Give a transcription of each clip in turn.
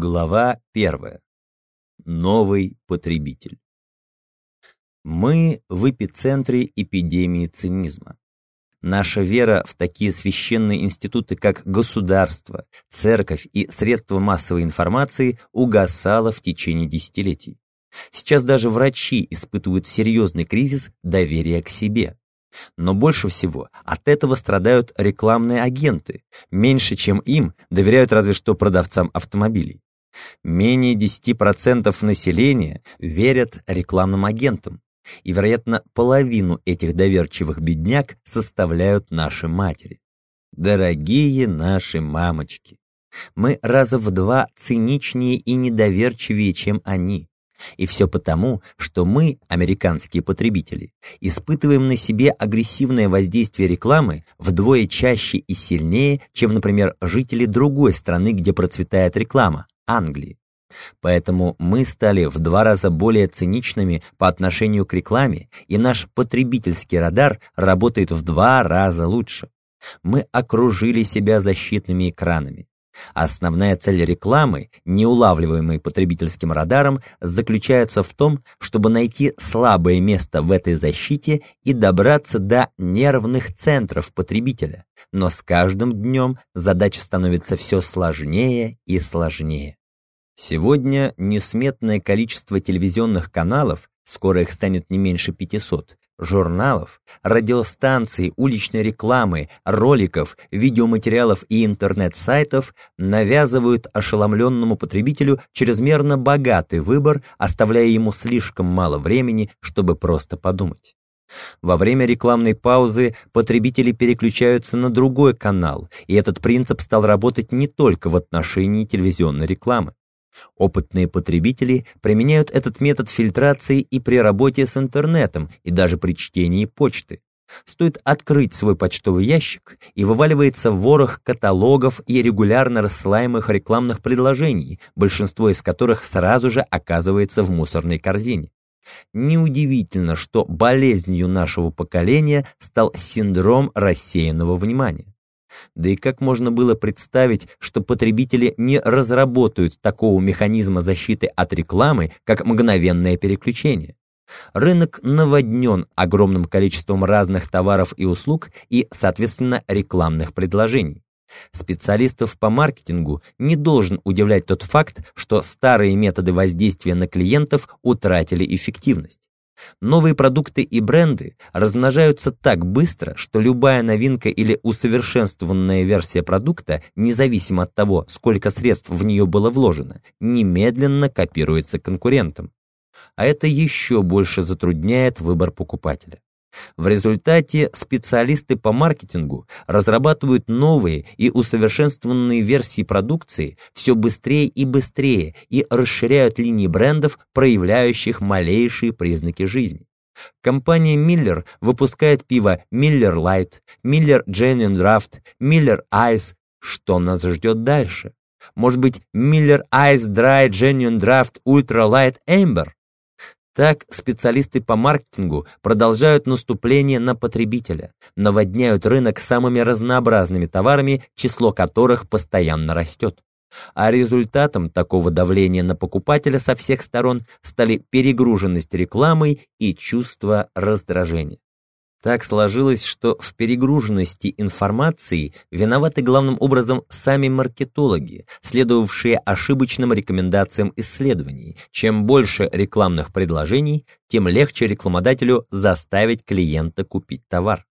Глава первая. Новый потребитель. Мы в эпицентре эпидемии цинизма. Наша вера в такие священные институты, как государство, церковь и средства массовой информации угасала в течение десятилетий. Сейчас даже врачи испытывают серьезный кризис доверия к себе. Но больше всего от этого страдают рекламные агенты. Меньше, чем им, доверяют разве что продавцам автомобилей. Менее 10% населения верят рекламным агентам. И, вероятно, половину этих доверчивых бедняк составляют наши матери. Дорогие наши мамочки, мы раза в два циничнее и недоверчивее, чем они. И все потому, что мы, американские потребители, испытываем на себе агрессивное воздействие рекламы вдвое чаще и сильнее, чем, например, жители другой страны, где процветает реклама – Англии. Поэтому мы стали в два раза более циничными по отношению к рекламе, и наш потребительский радар работает в два раза лучше. Мы окружили себя защитными экранами. Основная цель рекламы, не улавливаемой потребительским радаром, заключается в том, чтобы найти слабое место в этой защите и добраться до нервных центров потребителя. Но с каждым днем задача становится все сложнее и сложнее. Сегодня несметное количество телевизионных каналов, скоро их станет не меньше 500, журналов, радиостанций, уличной рекламы, роликов, видеоматериалов и интернет-сайтов навязывают ошеломленному потребителю чрезмерно богатый выбор, оставляя ему слишком мало времени, чтобы просто подумать. Во время рекламной паузы потребители переключаются на другой канал, и этот принцип стал работать не только в отношении телевизионной рекламы. Опытные потребители применяют этот метод фильтрации и при работе с интернетом, и даже при чтении почты. Стоит открыть свой почтовый ящик, и вываливается ворох каталогов и регулярно рассылаемых рекламных предложений, большинство из которых сразу же оказывается в мусорной корзине. Неудивительно, что болезнью нашего поколения стал синдром рассеянного внимания. Да и как можно было представить, что потребители не разработают такого механизма защиты от рекламы, как мгновенное переключение? Рынок наводнен огромным количеством разных товаров и услуг и, соответственно, рекламных предложений. Специалистов по маркетингу не должен удивлять тот факт, что старые методы воздействия на клиентов утратили эффективность. Новые продукты и бренды размножаются так быстро, что любая новинка или усовершенствованная версия продукта, независимо от того, сколько средств в нее было вложено, немедленно копируется конкурентом. А это еще больше затрудняет выбор покупателя. В результате специалисты по маркетингу разрабатывают новые и усовершенствованные версии продукции все быстрее и быстрее и расширяют линии брендов, проявляющих малейшие признаки жизни. Компания Miller выпускает пиво Miller Light, Miller Genuine Draft, Miller Ice. Что нас ждет дальше? Может быть, Miller Ice Dry Genuine Draft Ultra Light Amber? Так специалисты по маркетингу продолжают наступление на потребителя, наводняют рынок самыми разнообразными товарами, число которых постоянно растет. А результатом такого давления на покупателя со всех сторон стали перегруженность рекламой и чувство раздражения. Так сложилось, что в перегруженности информации виноваты главным образом сами маркетологи, следовавшие ошибочным рекомендациям исследований. Чем больше рекламных предложений, тем легче рекламодателю заставить клиента купить товар.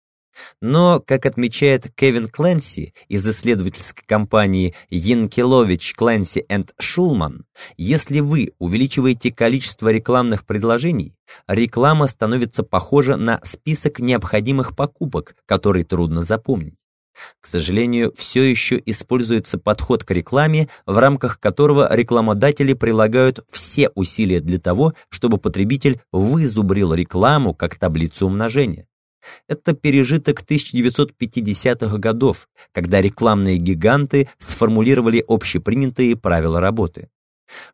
Но, как отмечает Кевин Кленси из исследовательской компании Янкелович, Кленси энд Шулман, если вы увеличиваете количество рекламных предложений, реклама становится похожа на список необходимых покупок, который трудно запомнить. К сожалению, все еще используется подход к рекламе, в рамках которого рекламодатели прилагают все усилия для того, чтобы потребитель вызубрил рекламу как таблицу умножения. Это пережиток 1950-х годов, когда рекламные гиганты сформулировали общепринятые правила работы.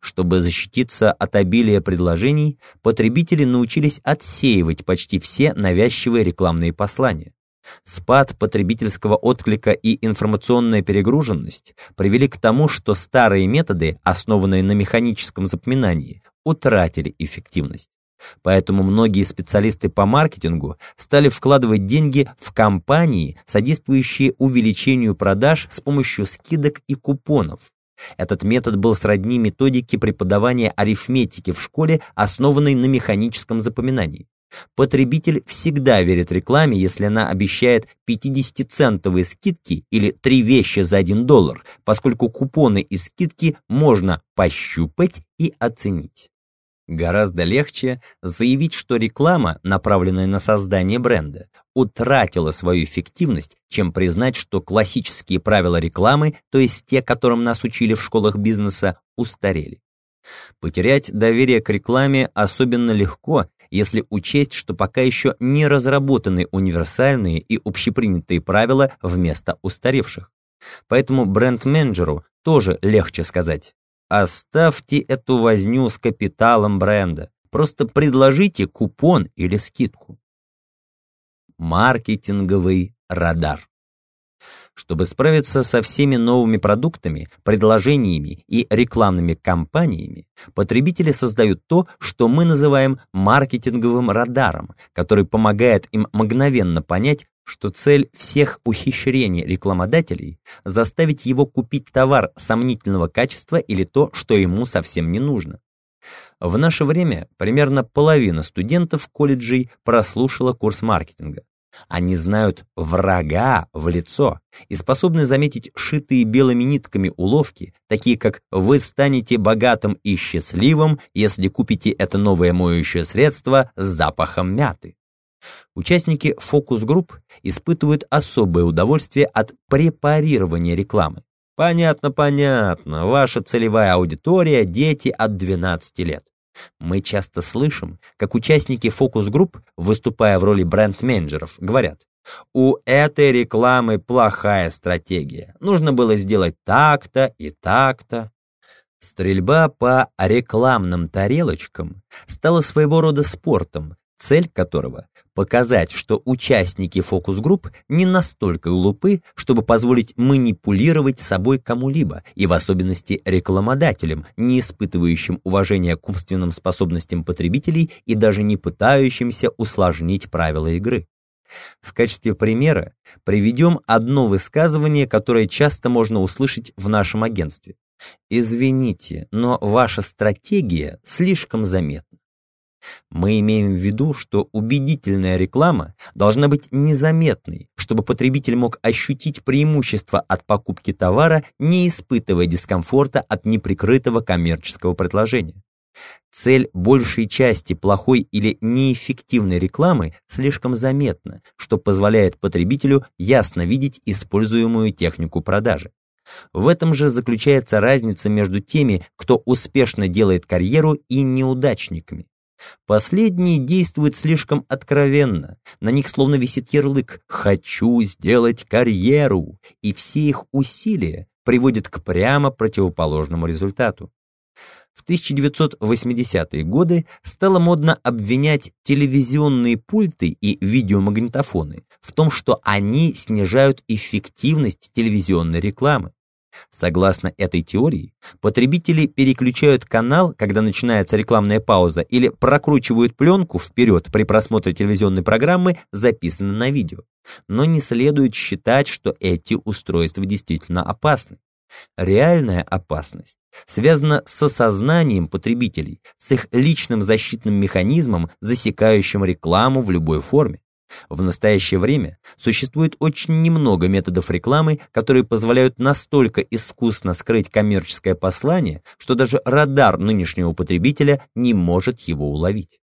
Чтобы защититься от обилия предложений, потребители научились отсеивать почти все навязчивые рекламные послания. Спад потребительского отклика и информационная перегруженность привели к тому, что старые методы, основанные на механическом запоминании, утратили эффективность. Поэтому многие специалисты по маркетингу стали вкладывать деньги в кампании, содействующие увеличению продаж с помощью скидок и купонов. Этот метод был сродни методике преподавания арифметики в школе, основанной на механическом запоминании. Потребитель всегда верит рекламе, если она обещает 50-центовые скидки или три вещи за 1 доллар, поскольку купоны и скидки можно пощупать и оценить. Гораздо легче заявить, что реклама, направленная на создание бренда, утратила свою эффективность, чем признать, что классические правила рекламы, то есть те, которым нас учили в школах бизнеса, устарели. Потерять доверие к рекламе особенно легко, если учесть, что пока еще не разработаны универсальные и общепринятые правила вместо устаревших. Поэтому бренд-менеджеру тоже легче сказать Оставьте эту возню с капиталом бренда. Просто предложите купон или скидку. Маркетинговый радар. Чтобы справиться со всеми новыми продуктами, предложениями и рекламными кампаниями, потребители создают то, что мы называем маркетинговым радаром, который помогает им мгновенно понять, что цель всех ухищрений рекламодателей – заставить его купить товар сомнительного качества или то, что ему совсем не нужно. В наше время примерно половина студентов колледжей прослушала курс маркетинга. Они знают врага в лицо и способны заметить шитые белыми нитками уловки, такие как «вы станете богатым и счастливым, если купите это новое моющее средство с запахом мяты». Участники фокус-групп испытывают особое удовольствие от препарирования рекламы. Понятно, понятно, ваша целевая аудитория – дети от 12 лет. Мы часто слышим, как участники фокус-групп, выступая в роли бренд-менеджеров, говорят, у этой рекламы плохая стратегия. Нужно было сделать так-то и так-то. Стрельба по рекламным тарелочкам стала своего рода спортом, цель которого показать, что участники фокус-групп не настолько глупы, чтобы позволить манипулировать собой кому-либо, и в особенности рекламодателям, не испытывающим уважения к умственным способностям потребителей и даже не пытающимся усложнить правила игры. В качестве примера приведем одно высказывание, которое часто можно услышать в нашем агентстве. «Извините, но ваша стратегия слишком заметна. Мы имеем в виду, что убедительная реклама должна быть незаметной, чтобы потребитель мог ощутить преимущество от покупки товара, не испытывая дискомфорта от неприкрытого коммерческого предложения. Цель большей части плохой или неэффективной рекламы слишком заметна, что позволяет потребителю ясно видеть используемую технику продажи. В этом же заключается разница между теми, кто успешно делает карьеру, и неудачниками. Последние действуют слишком откровенно, на них словно висит ярлык «хочу сделать карьеру», и все их усилия приводят к прямо противоположному результату. В 1980-е годы стало модно обвинять телевизионные пульты и видеомагнитофоны в том, что они снижают эффективность телевизионной рекламы. Согласно этой теории, потребители переключают канал, когда начинается рекламная пауза, или прокручивают пленку вперед при просмотре телевизионной программы, записанной на видео. Но не следует считать, что эти устройства действительно опасны. Реальная опасность связана с осознанием потребителей, с их личным защитным механизмом, засекающим рекламу в любой форме. В настоящее время существует очень немного методов рекламы, которые позволяют настолько искусно скрыть коммерческое послание, что даже радар нынешнего потребителя не может его уловить.